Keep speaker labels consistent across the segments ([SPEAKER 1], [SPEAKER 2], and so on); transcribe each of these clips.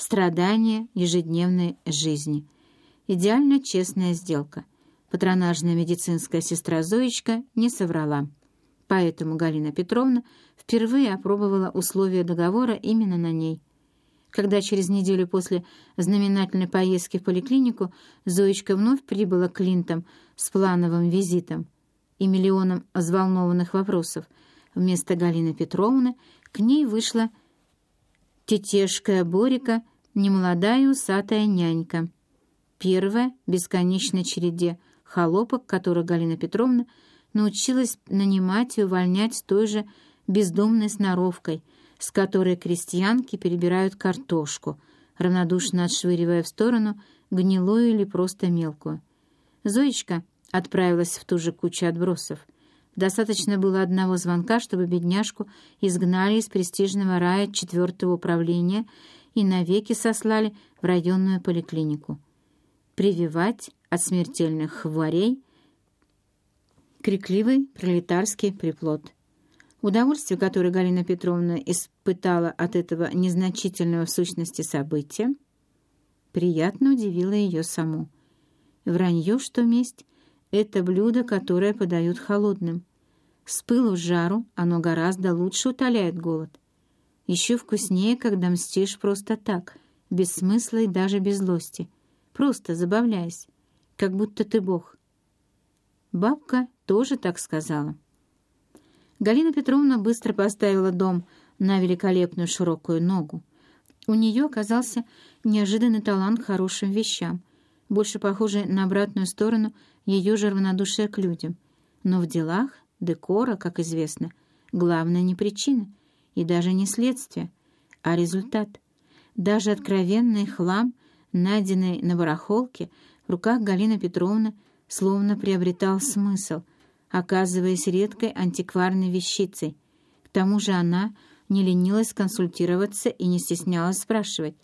[SPEAKER 1] страдания ежедневной жизни. Идеально честная сделка. Патронажная медицинская сестра Зоечка не соврала. Поэтому Галина Петровна впервые опробовала условия договора именно на ней. Когда через неделю после знаменательной поездки в поликлинику Зоечка вновь прибыла к Линтам с плановым визитом и миллионом взволнованных вопросов, вместо Галины Петровны к ней вышла тетешкая Борика, немолодая усатая нянька. Первая бесконечной череде холопок, которую Галина Петровна научилась нанимать и увольнять той же бездомной сноровкой, с которой крестьянки перебирают картошку, равнодушно отшвыривая в сторону гнилую или просто мелкую. Зоечка отправилась в ту же кучу отбросов. Достаточно было одного звонка, чтобы бедняжку изгнали из престижного рая четвертого управления и навеки сослали в районную поликлинику. Прививать от смертельных хворей крикливый пролетарский приплод. Удовольствие, которое Галина Петровна испытала от этого незначительного в сущности события, приятно удивило ее саму. Вранье, что месть, — это блюдо, которое подают холодным. С пылу в жару оно гораздо лучше утоляет голод. Еще вкуснее, когда мстишь просто так, без смысла и даже без злости, просто забавляясь, как будто ты бог. Бабка тоже так сказала. Галина Петровна быстро поставила дом на великолепную широкую ногу. У нее оказался неожиданный талант к хорошим вещам, больше похожий на обратную сторону ее же равнодушия к людям. Но в делах декора, как известно, главная не причина и даже не следствие, а результат. Даже откровенный хлам, найденный на барахолке, в руках Галины Петровны словно приобретал смысл — оказываясь редкой антикварной вещицей. К тому же она не ленилась консультироваться и не стеснялась спрашивать.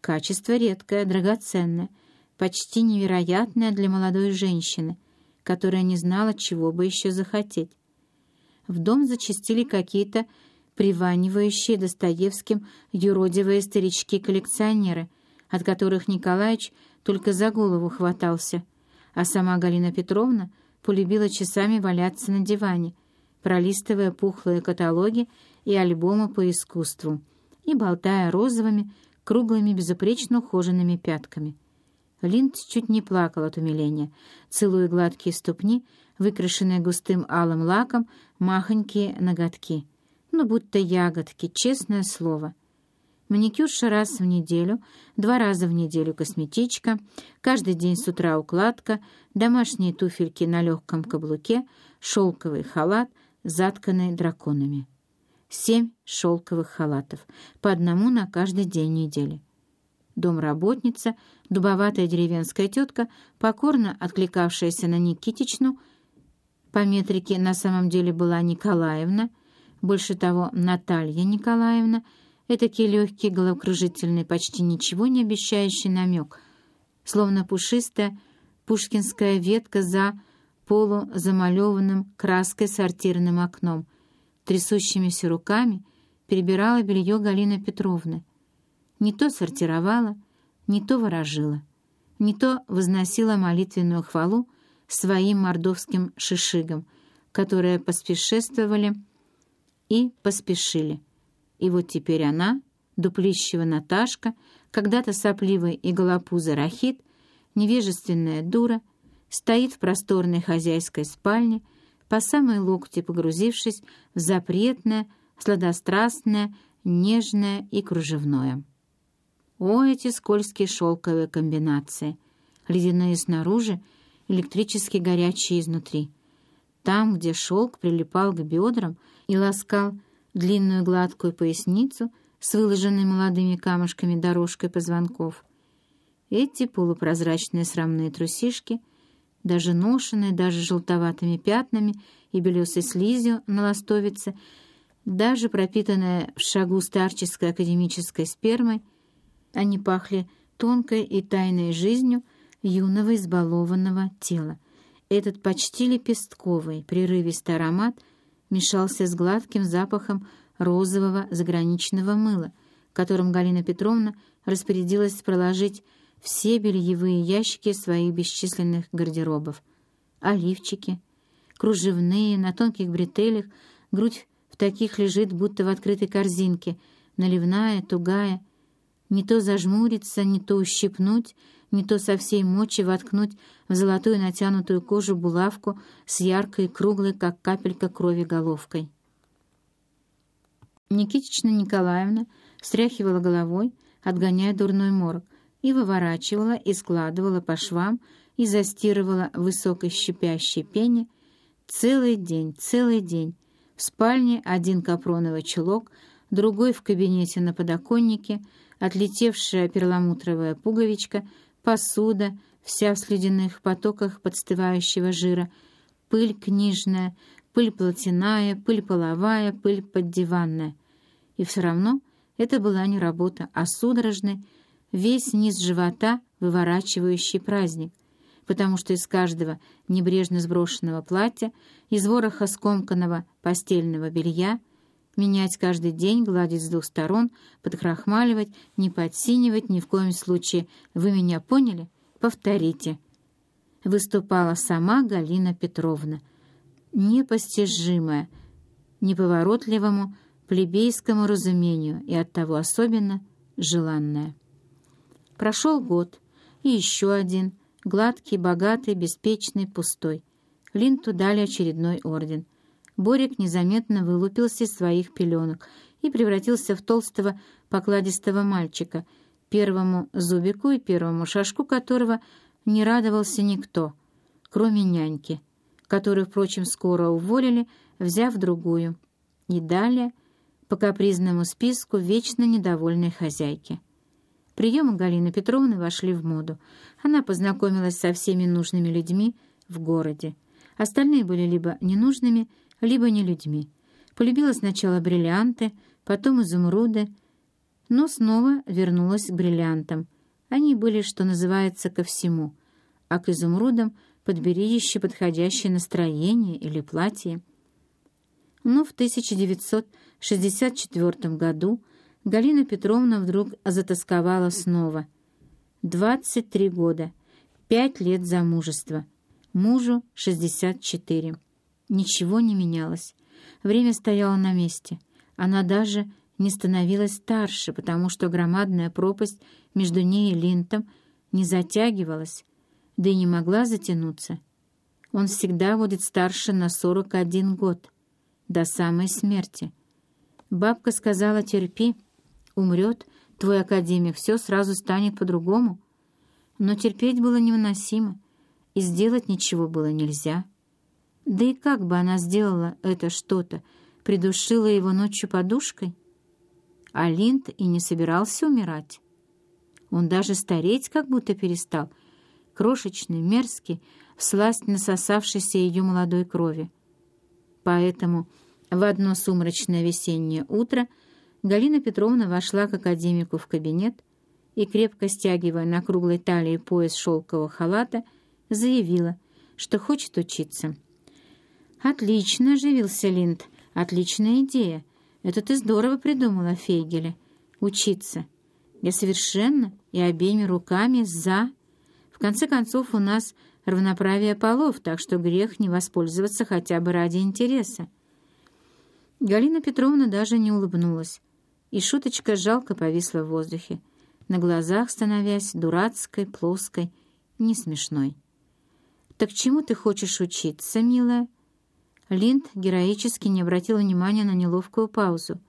[SPEAKER 1] Качество редкое, драгоценное, почти невероятное для молодой женщины, которая не знала, чего бы еще захотеть. В дом зачастили какие-то приванивающие Достоевским юродивые старички-коллекционеры, от которых Николаевич только за голову хватался, а сама Галина Петровна — полюбила часами валяться на диване, пролистывая пухлые каталоги и альбомы по искусству и болтая розовыми, круглыми, безупречно ухоженными пятками. Линд чуть не плакал от умиления, целуя гладкие ступни, выкрашенные густым алым лаком, махонькие ноготки. Ну, будто ягодки, честное слово — Маникюрша раз в неделю, два раза в неделю косметичка, каждый день с утра укладка, домашние туфельки на легком каблуке, шелковый халат, затканный драконами. Семь шелковых халатов, по одному на каждый день недели. Домработница, дубоватая деревенская тетка, покорно откликавшаяся на Никитичну, по метрике на самом деле была Николаевна, больше того, Наталья Николаевна — Этакий легкий, головокружительный, почти ничего не обещающий намек, словно пушистая пушкинская ветка за полузамалеванным краской сортирным окном. Трясущимися руками перебирала белье Галина Петровна. Не то сортировала, не то ворожила, не то возносила молитвенную хвалу своим мордовским шишигам, которые поспешествовали и поспешили. И вот теперь она, дуплищева Наташка, когда-то сопливый и голопузый Рахит, невежественная дура, стоит в просторной хозяйской спальне, по самой локти погрузившись в запретное, сладострастное, нежное и кружевное. О, эти скользкие шелковые комбинации! Ледяные снаружи, электрически горячие изнутри. Там, где шелк прилипал к бедрам и ласкал длинную гладкую поясницу с выложенной молодыми камушками дорожкой позвонков. Эти полупрозрачные срамные трусишки, даже ношенные, даже желтоватыми пятнами и белесой слизью на ластовице, даже пропитанная в шагу старческой академической спермой, они пахли тонкой и тайной жизнью юного избалованного тела. Этот почти лепестковый, прерывистый аромат — мешался с гладким запахом розового заграничного мыла, которым Галина Петровна распорядилась проложить все бельевые ящики своих бесчисленных гардеробов. Оливчики, кружевные, на тонких бретелях, грудь в таких лежит, будто в открытой корзинке, наливная, тугая. Не то зажмуриться, не то ущипнуть, не то со всей мочи воткнуть в золотую натянутую кожу булавку с яркой, круглой, как капелька крови, головкой. Никитична Николаевна встряхивала головой, отгоняя дурной морок, и выворачивала, и складывала по швам, и застирывала высокой щипящей пене целый день, целый день. В спальне один капроновый чулок, другой в кабинете на подоконнике, отлетевшая перламутровая пуговичка, посуда, вся в слюдяных потоках подстывающего жира, пыль книжная, пыль платяная, пыль половая, пыль поддиванная. И все равно это была не работа, а судорожный, весь низ живота выворачивающий праздник, потому что из каждого небрежно сброшенного платья, из вороха скомканного постельного белья менять каждый день, гладить с двух сторон, подкрахмаливать, не подсинивать ни в коем случае. Вы меня поняли? Повторите. Выступала сама Галина Петровна, непостижимая, неповоротливому, плебейскому разумению и оттого особенно желанная. Прошел год, и еще один, гладкий, богатый, беспечный, пустой. Линту дали очередной орден. Борик незаметно вылупился из своих пеленок и превратился в толстого, покладистого мальчика, первому зубику и первому шашку которого не радовался никто, кроме няньки, которую, впрочем, скоро уволили, взяв другую. И далее — по капризному списку вечно недовольной хозяйки. Приемы Галины Петровны вошли в моду. Она познакомилась со всеми нужными людьми в городе. Остальные были либо ненужными, либо не людьми. Полюбила сначала бриллианты, потом изумруды, но снова вернулась к бриллиантам. Они были, что называется, ко всему, а к изумрудам подбери еще подходящее настроение или платье. Но в 1964 году Галина Петровна вдруг затасковала снова. 23 года, 5 лет замужества. Мужу 64. Ничего не менялось. Время стояло на месте. Она даже не становилась старше, потому что громадная пропасть между ней и Линтом не затягивалась, да и не могла затянуться. Он всегда будет старше на 41 год до самой смерти. Бабка сказала, терпи, умрет твой академик, все сразу станет по-другому. Но терпеть было невыносимо, и сделать ничего было нельзя. Да и как бы она сделала это что-то, придушила его ночью подушкой? А Линд и не собирался умирать. Он даже стареть как будто перестал, крошечный, мерзкий, всласть насосавшийся ее молодой крови. Поэтому в одно сумрачное весеннее утро Галина Петровна вошла к академику в кабинет и, крепко стягивая на круглой талии пояс шелкового халата, заявила, что хочет учиться. «Отлично!» — оживился Линд. «Отличная идея! Это ты здорово придумала, Фейгеля. Учиться. Я совершенно и обеими руками за. В конце концов, у нас равноправие полов, так что грех не воспользоваться хотя бы ради интереса. Галина Петровна даже не улыбнулась, и шуточка жалко повисла в воздухе, на глазах становясь дурацкой, плоской, не смешной. «Так чему ты хочешь учиться, милая?» Линд героически не обратил внимания на неловкую паузу.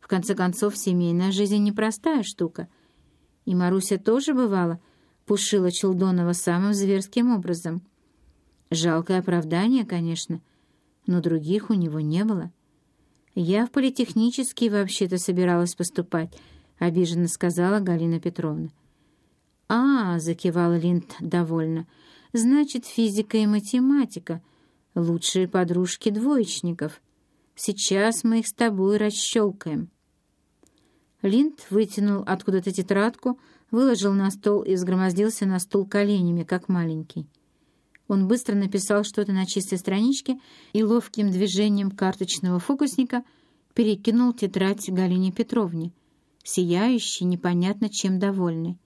[SPEAKER 1] В конце концов, семейная жизнь непростая штука. И Маруся тоже, бывало, пушила Челдонова самым зверским образом. Жалкое оправдание, конечно, но других у него не было. «Я в политехнический вообще-то собиралась поступать», — обиженно сказала Галина Петровна. «А, — закивал Линд довольно, — значит, физика и математика — лучшие подружки двоечников. Сейчас мы их с тобой расщелкаем». Линд вытянул откуда-то тетрадку, выложил на стол и взгромоздился на стул коленями, как маленький. Он быстро написал что-то на чистой страничке и ловким движением карточного фокусника перекинул тетрадь Галине Петровне, сияющий, непонятно чем довольный.